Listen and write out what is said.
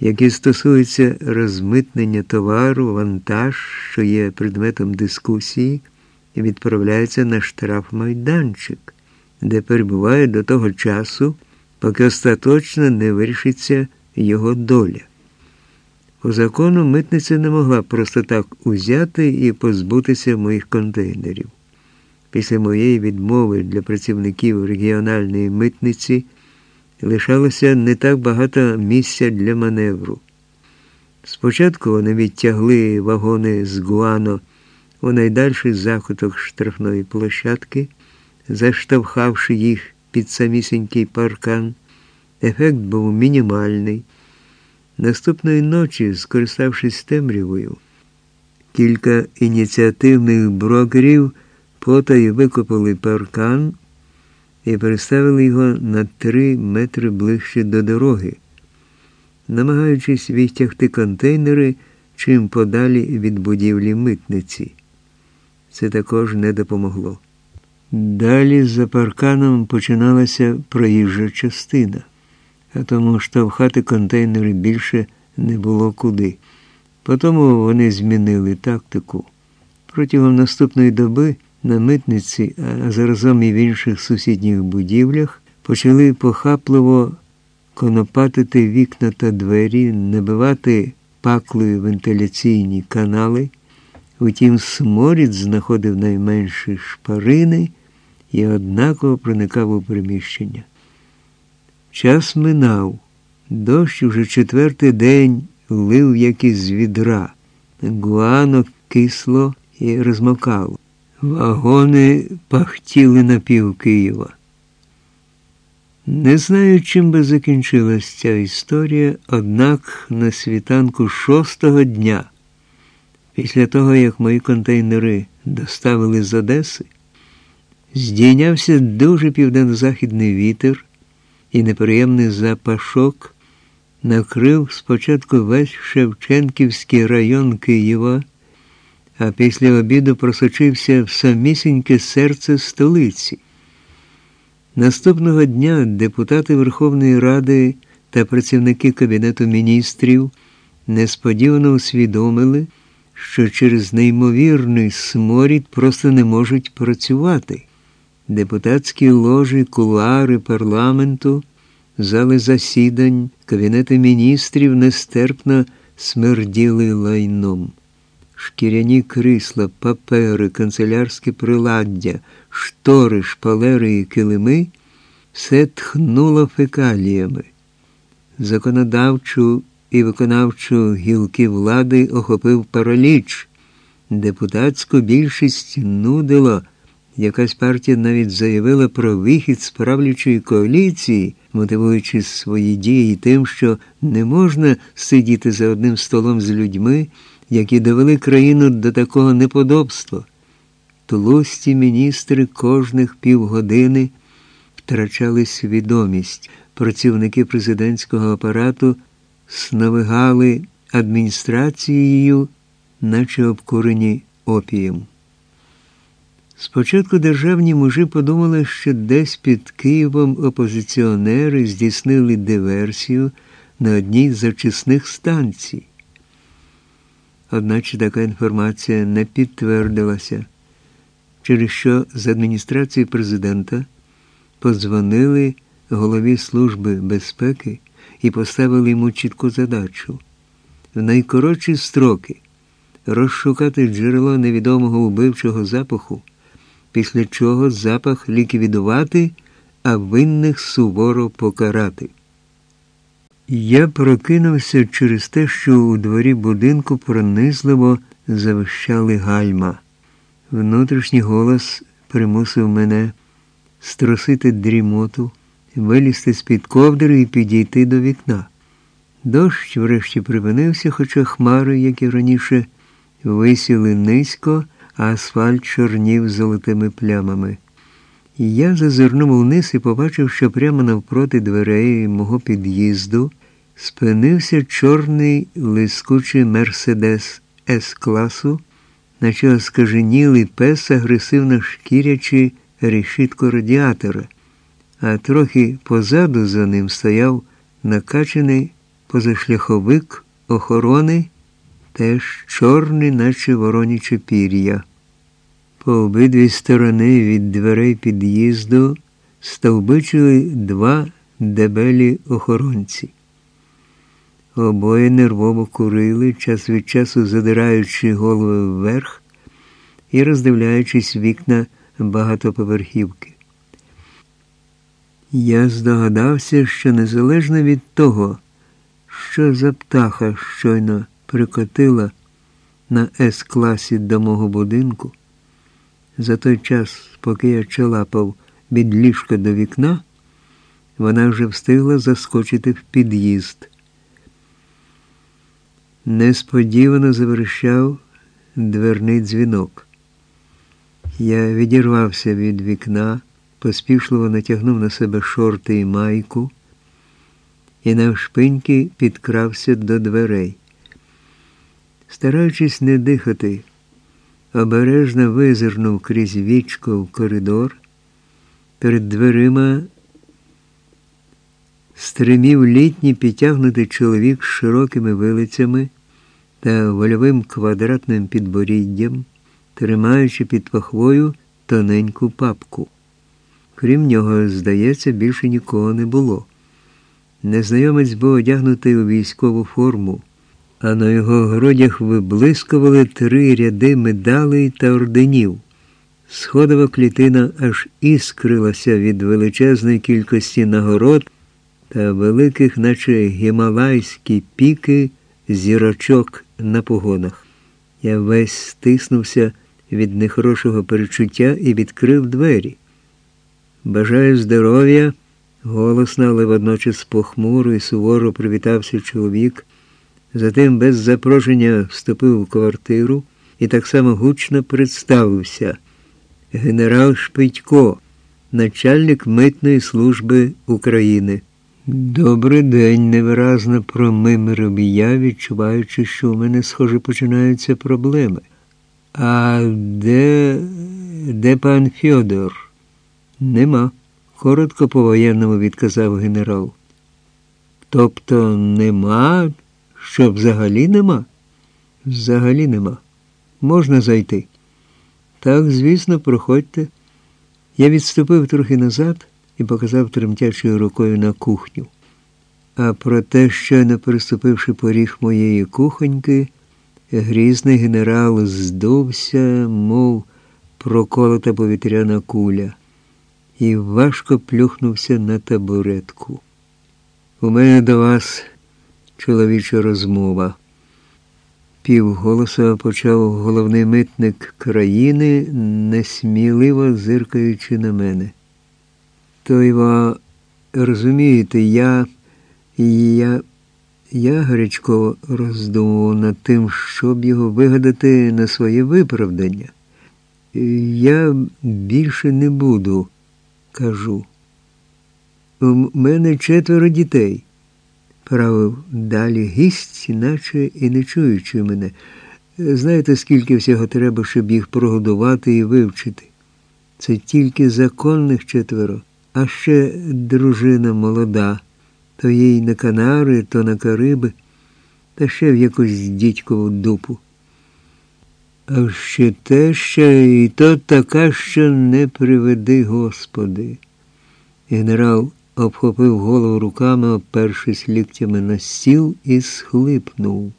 які стосуються розмитнення товару, вантаж, що є предметом дискусії, відправляється на штрафмайданчик, де перебуває до того часу, поки остаточно не вирішиться його доля. По закону митниця не могла просто так узяти і позбутися моїх контейнерів. Після моєї відмови для працівників регіональної митниці лишалося не так багато місця для маневру. Спочатку вони відтягли вагони з Гуано у найдальший закуток штрафної площадки, заштовхавши їх під самісінький паркан. Ефект був мінімальний. Наступної ночі, скориставшись темрявою, кілька ініціативних брокерів потаю викопали паркан і переставили його на три метри ближче до дороги, намагаючись відтягти контейнери чим подалі від будівлі митниці. Це також не допомогло. Далі за парканом починалася проїжджа частина, а тому штовхати контейнери більше не було куди. Потому вони змінили тактику. Протягом наступної доби на митниці, а заразом і в інших сусідніх будівлях почали похапливо конопатити вікна та двері, набивати паклою вентиляційні канали. Утім, сморід знаходив найменші шпарини і однаково проникав у приміщення. Час минав, дощ уже четвертий день лив як із відра, гуано кисло і розмокало. Вагони пахтіли на пів Києва. Не знаю, чим би закінчилась ця історія, однак на світанку шостого дня, після того, як мої контейнери доставили з Одеси, здійнявся дуже південно-західний вітер і неприємний запашок накрив спочатку весь Шевченківський район Києва а після обіду просочився в самісіньке серце столиці. Наступного дня депутати Верховної Ради та працівники Кабінету міністрів несподівано усвідомили, що через неймовірний сморід просто не можуть працювати. Депутатські ложі, кулуари парламенту, зали засідань, Кабінети міністрів нестерпно смерділи лайном шкіряні крісла, папери, канцелярське приладдя, штори, шпалери і килими все тхнуло фекаліями. Законодавчу і виконавчу гілки влади охопив параліч. Депутатську більшість нудило. Якась партія навіть заявила про вихід з правлячої коаліції, мотивуючи свої дії тим, що не можна сидіти за одним столом з людьми які довели країну до такого неподобства. Тлусті міністри кожних півгодини втрачали свідомість. Працівники президентського апарату сновигали адміністрацією, наче обкурені опієм. Спочатку державні мужі подумали, що десь під Києвом опозиціонери здійснили диверсію на одній з очисних станцій. Одначе така інформація не підтвердилася, через що з адміністрації президента подзвонили голові Служби безпеки і поставили йому чітку задачу в найкоротші строки розшукати джерело невідомого убивчого запаху, після чого запах ліквідувати, а винних суворо покарати. Я прокинувся через те, що у дворі будинку пронизливо завищали гальма. Внутрішній голос примусив мене струсити дрімоту, вилізти з-під ковдри і підійти до вікна. Дощ врешті припинився, хоча хмари, як і раніше, висіли низько, а асфальт чорнів золотими плямами. Я зазирнув вниз і побачив, що прямо навпроти дверей мого під'їзду спинився чорний лискучий Мерседес С класу, наче оскаженілий пес агресивно шкірячи решітку радіатора, а трохи позаду за ним стояв накачаний позашляховик охорони, теж чорний, наче вороняче пір'я. По обидві сторони від дверей під'їзду стовбичили два дебелі охоронці. Обоє нервово курили, час від часу задираючи голови вверх і роздивляючись вікна багатоповерхівки. Я здогадався, що незалежно від того, що за птаха щойно прикотила на С-класі до мого будинку, за той час, поки я чалапав від ліжка до вікна, вона вже встигла заскочити в під'їзд. Несподівано заверещав дверний дзвінок. Я відірвався від вікна, поспішливо натягнув на себе шорти і майку і навшпиньки підкрався до дверей. Стараючись не дихати, обережно визирнув крізь вічко в коридор. Перед дверима стримів літній підтягнутий чоловік з широкими вилицями та вольовим квадратним підборіддям, тримаючи під пахвою тоненьку папку. Крім нього, здається, більше нікого не було. Незнайомець був одягнутий у військову форму, а на його грудях виблискували три ряди медалей та орденів. Сходова клітина аж іскрилася від величезної кількості нагород та великих, наче гімалайські піки, зірочок на погонах. Я весь стиснувся від нехорошого перечуття і відкрив двері. Бажаю здоров'я, голосно, але водночас похмуро і суворо привітався чоловік. Затим без запрошення вступив у квартиру і так само гучно представився. Генерал Шпитько, начальник митної служби України. Добрий день, невиразно промимирив я, відчуваючи, що у мене, схоже, починаються проблеми. А де де пан Фьодор? Нема, коротко по воєнному відказав генерал. Тобто нема, що взагалі нема? Взагалі нема. Можна зайти. Так, звісно, проходьте. Я відступив трохи назад і показав тремтячою рукою на кухню. А про те, щойно переступивши поріг моєї кухоньки, грізний генерал здувся, мов проколота повітряна куля, і важко плюхнувся на табуретку. У мене до вас чоловіча розмова. Півголоса почав головний митник країни, несміливо зиркаючи на мене. То його, розумієте, я, я, я гарячково роздумував над тим, щоб його вигадати на своє виправдання. Я більше не буду, кажу. У мене четверо дітей, правив далі гість, наче і не чуючи мене. Знаєте, скільки всього треба, щоб їх прогодувати і вивчити? Це тільки законних четверо. А ще дружина молода, то їй на Канари, то на Кариби, та ще в якусь дідькову дупу. А ще те ще і то така, що не приведи, Господи. Генерал обхопив голову руками, опершись ліктями на стіл і схлипнув.